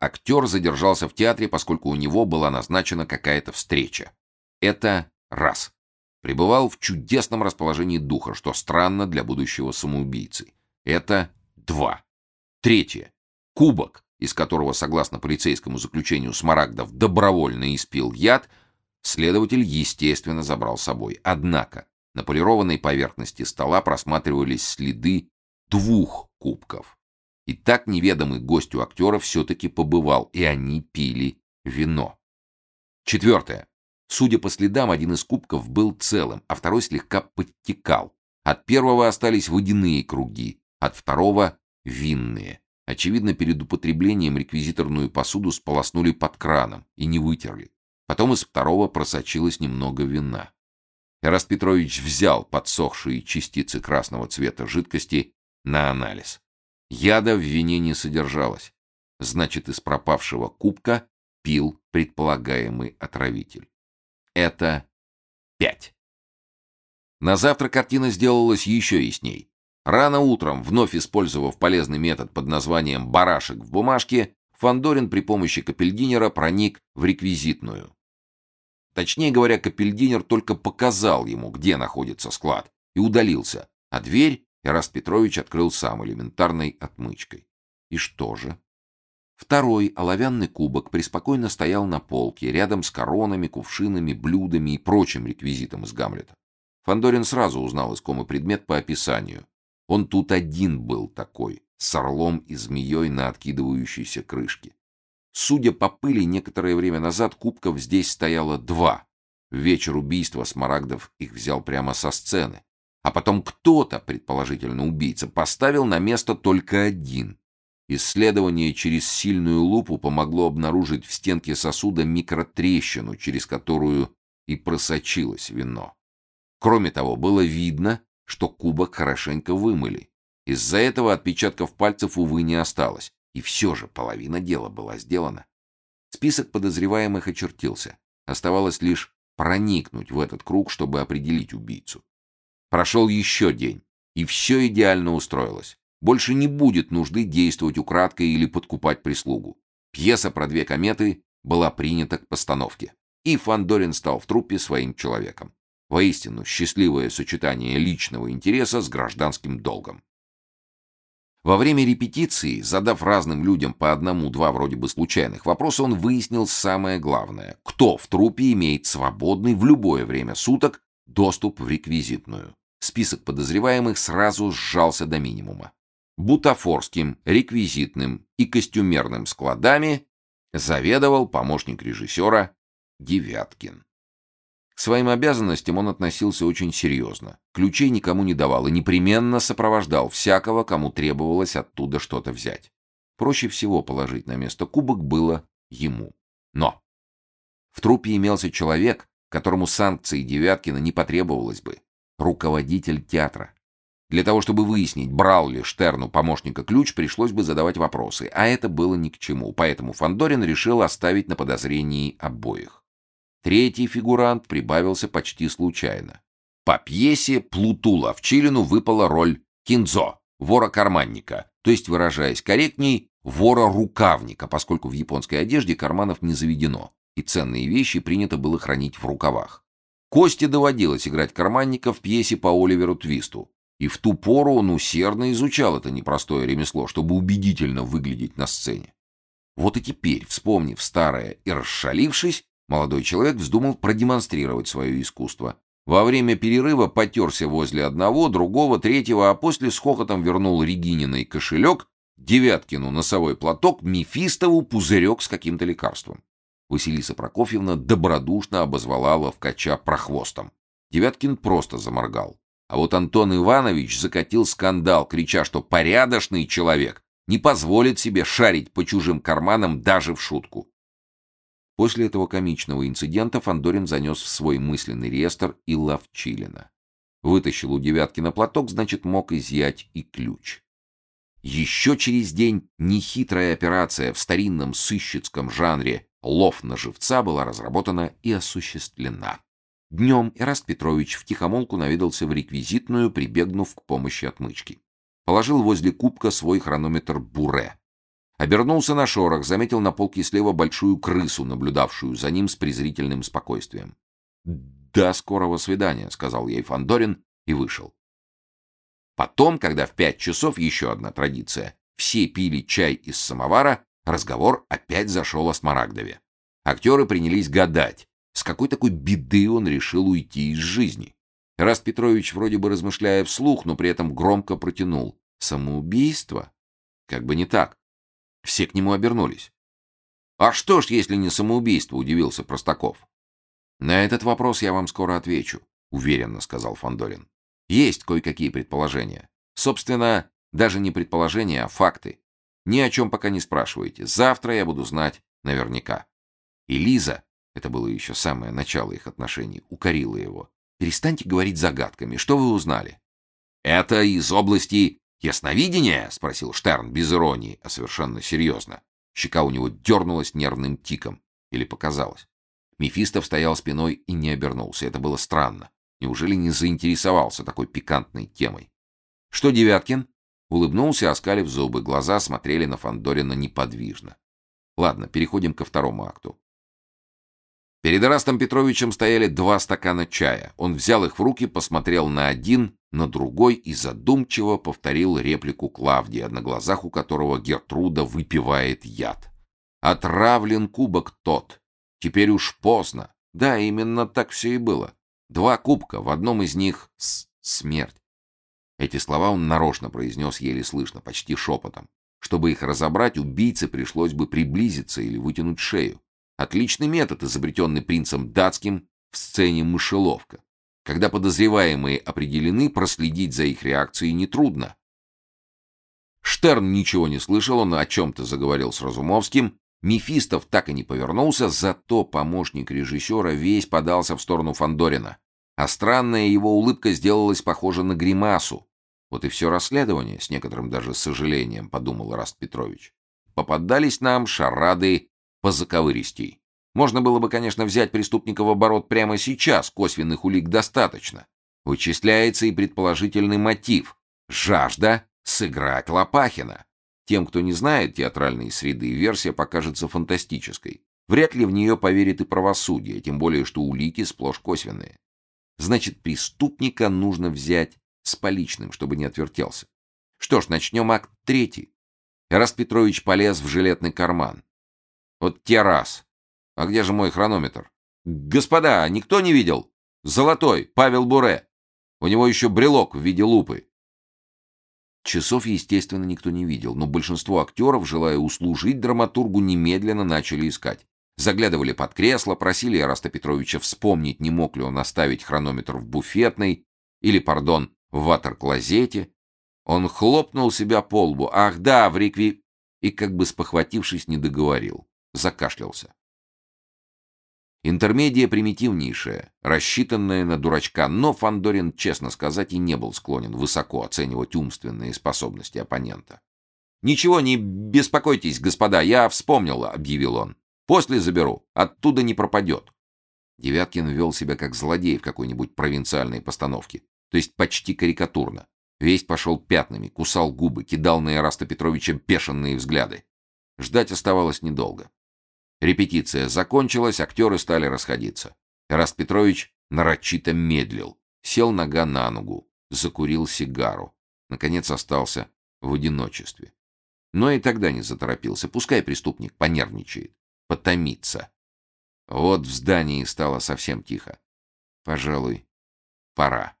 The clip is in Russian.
Актер задержался в театре, поскольку у него была назначена какая-то встреча. Это раз. Пребывал в чудесном расположении духа, что странно для будущего самоубийцы. Это два. Третье. Кубок, из которого, согласно полицейскому заключению Смарагдов, добровольно испил яд, следователь, естественно, забрал с собой. Однако на полированной поверхности стола просматривались следы двух кубков. И так неведомый гость у актера все-таки побывал, и они пили вино. Четвертое. Судя по следам, один из кубков был целым, а второй слегка подтекал. От первого остались водяные круги, от второго — винные. Очевидно, перед употреблением реквизиторную посуду сполоснули под краном и не вытерли. Потом из второго просочилось немного вина. Эраст Петрович взял подсохшие частицы красного цвета жидкости на анализ. Яда в вине не содержалось. Значит, из пропавшего кубка пил предполагаемый отравитель. Это пять. На завтра картина сделалась еще ясней. Рано утром, вновь использовав полезный метод под названием «барашек в бумажке», Фандорин при помощи капельдинера проник в реквизитную. Точнее говоря, капельдинер только показал ему, где находится склад, и удалился, а дверь Ираст Петрович открыл сам элементарной отмычкой. И что же? Второй оловянный кубок преспокойно стоял на полке, рядом с коронами, кувшинами, блюдами и прочим реквизитом из Гамлета. Фандорин сразу узнал искомый предмет по описанию. Он тут один был такой, с орлом и змеей на откидывающейся крышке. Судя по пыли, некоторое время назад кубков здесь стояло два. В вечер убийства Смарагдов их взял прямо со сцены. А потом кто-то, предположительно убийца, поставил на место только один. Исследование через сильную лупу помогло обнаружить в стенке сосуда микротрещину, через которую и просочилось вино. Кроме того, было видно, что кубок хорошенько вымыли. Из-за этого отпечатков пальцев, увы, не осталось. И все же половина дела была сделана. Список подозреваемых очертился. Оставалось лишь проникнуть в этот круг, чтобы определить убийцу. Прошел еще день, и все идеально устроилось. Больше не будет нужды действовать украдкой или подкупать прислугу. Пьеса про две кометы была принята к постановке, и Фандорин стал в труппе своим человеком. Воистину, счастливое сочетание личного интереса с гражданским долгом. Во время репетиции, задав разным людям по одному-два вроде бы случайных вопросов, он выяснил самое главное: кто в труппе имеет свободный в любое время суток доступ в реквизитную. Список подозреваемых сразу сжался до минимума. Бутафорским, реквизитным и костюмерным складами заведовал помощник режиссера Девяткин. К своим обязанностям он относился очень серьезно. Ключей никому не давал и непременно сопровождал всякого, кому требовалось оттуда что-то взять. Проще всего положить на место кубок было ему. Но в трупе имелся человек, которому санкции Девяткина не потребовалось бы. Руководитель театра. Для того, чтобы выяснить, брал ли Штерну помощника ключ, пришлось бы задавать вопросы, а это было ни к чему, поэтому Фандорин решил оставить на подозрении обоих. Третий фигурант прибавился почти случайно. По пьесе Плуту Ловчилину выпала роль кинзо, вора-карманника, то есть, выражаясь корректней, вора-рукавника, поскольку в японской одежде карманов не заведено и ценные вещи принято было хранить в рукавах. Косте доводилось играть карманника в пьесе по Оливеру Твисту, и в ту пору он усердно изучал это непростое ремесло, чтобы убедительно выглядеть на сцене. Вот и теперь, вспомнив старое и расшалившись, молодой человек вздумал продемонстрировать свое искусство. Во время перерыва потерся возле одного, другого, третьего, а после с хохотом вернул Регининой кошелек, Девяткину носовой платок, Мефистову пузырек с каким-то лекарством. Василиса Прокофьевна добродушно обозвала ловкача прохвостом. Девяткин просто заморгал. А вот Антон Иванович закатил скандал, крича, что порядочный человек не позволит себе шарить по чужим карманам даже в шутку. После этого комичного инцидента Фандорин занес в свой мысленный реестр и Ловчилина. Вытащил у Девяткина платок, значит, мог изъять и ключ. Еще через день нехитрая операция в старинном сыщицком жанре Лов на живца была разработана и осуществлена. Днем Эраст Петрович втихомолку наведался в реквизитную, прибегнув к помощи отмычки. Положил возле кубка свой хронометр Буре. Обернулся на шорох, заметил на полке слева большую крысу, наблюдавшую за ним с презрительным спокойствием. «До скорого свидания», — сказал ей Фандорин и вышел. Потом, когда в пять часов еще одна традиция, все пили чай из самовара, разговор опять зашел о Смарагдове. Актеры принялись гадать, с какой такой беды он решил уйти из жизни. Раст Петрович, вроде бы размышляя вслух, но при этом громко протянул. Самоубийство? Как бы не так. Все к нему обернулись. «А что ж, если не самоубийство?» — удивился Простаков. «На этот вопрос я вам скоро отвечу», — уверенно сказал Фандорин. «Есть кое-какие предположения. Собственно, даже не предположения, а факты. Ни о чем пока не спрашивайте. Завтра я буду знать наверняка». И Лиза, это было еще самое начало их отношений, укорила его. «Перестаньте говорить загадками. Что вы узнали?» «Это из области «Ясновидение?» — спросил Штерн без иронии, а совершенно серьезно. Щека у него дернулась нервным тиком. Или показалось. Мефистов стоял спиной и не обернулся. Это было странно. Неужели не заинтересовался такой пикантной темой? «Что, Девяткин?» Улыбнулся, оскалив зубы. Глаза смотрели на Фандорина неподвижно. Ладно, переходим ко второму акту. Перед Растом Петровичем стояли два стакана чая. Он взял их в руки, посмотрел на один на другой и задумчиво повторил реплику Клавдии, на глазах у которого Гертруда выпивает яд. «Отравлен кубок тот. Теперь уж поздно». Да, именно так все и было. Два кубка, в одном из них с смерть. Эти слова он нарочно произнес еле слышно, почти шепотом. Чтобы их разобрать, убийце пришлось бы приблизиться или вытянуть шею. Отличный метод, изобретенный принцем датским в сцене «Мышеловка». Когда подозреваемые определены, проследить за их реакцией нетрудно. Штерн ничего не слышал, он о чем-то заговорил с Разумовским. Мефистов так и не повернулся, зато помощник режиссера весь подался в сторону Фандорина, а странная его улыбка сделалась похожа на гримасу. Вот и все расследование, с некоторым даже сожалением, подумал Раст Петрович. Попадались нам шарады по заковыристей. Можно было бы, конечно, взять преступника в оборот прямо сейчас, косвенных улик достаточно. Вычисляется и предположительный мотив — жажда сыграть Лопахина. Тем, кто не знает театральной среды, версия покажется фантастической. Вряд ли в нее поверит и правосудие, тем более, что улики сплошь косвенные. Значит, преступника нужно взять с поличным, чтобы не отвертелся. Что ж, начнем акт третий. Раст Петрович полез в жилетный карман. Вот те раз. А где же мой хронометр? Господа, никто не видел? Золотой, Павел Буре. У него еще брелок в виде лупы. Часов, естественно, никто не видел, но большинство актеров, желая услужить драматургу, немедленно начали искать. Заглядывали под кресло, просили Эраста Петровича вспомнить, не мог ли он оставить хронометр в буфетной или, пардон, в ватер-клозете. Он хлопнул себя по лбу. «Ах да, в рекви...» И, как бы спохватившись, не договорил. Закашлялся. Интермедия примитивнейшая, рассчитанная на дурачка, но Фандорин, честно сказать, и не был склонен высоко оценивать умственные способности оппонента. «Ничего, не беспокойтесь, господа, я вспомнил», — объявил он. «После заберу, оттуда не пропадет». Девяткин вел себя как злодей в какой-нибудь провинциальной постановке, то есть почти карикатурно. Весь пошел пятнами, кусал губы, кидал на Ираста Петровича бешеные взгляды. Ждать оставалось недолго. Репетиция закончилась, актеры стали расходиться. Раст Петрович нарочито медлил, сел нога на ногу, закурил сигару. Наконец остался в одиночестве. Но и тогда не заторопился. Пускай преступник понервничает, потомится. Вот в здании стало совсем тихо. Пожалуй, пора.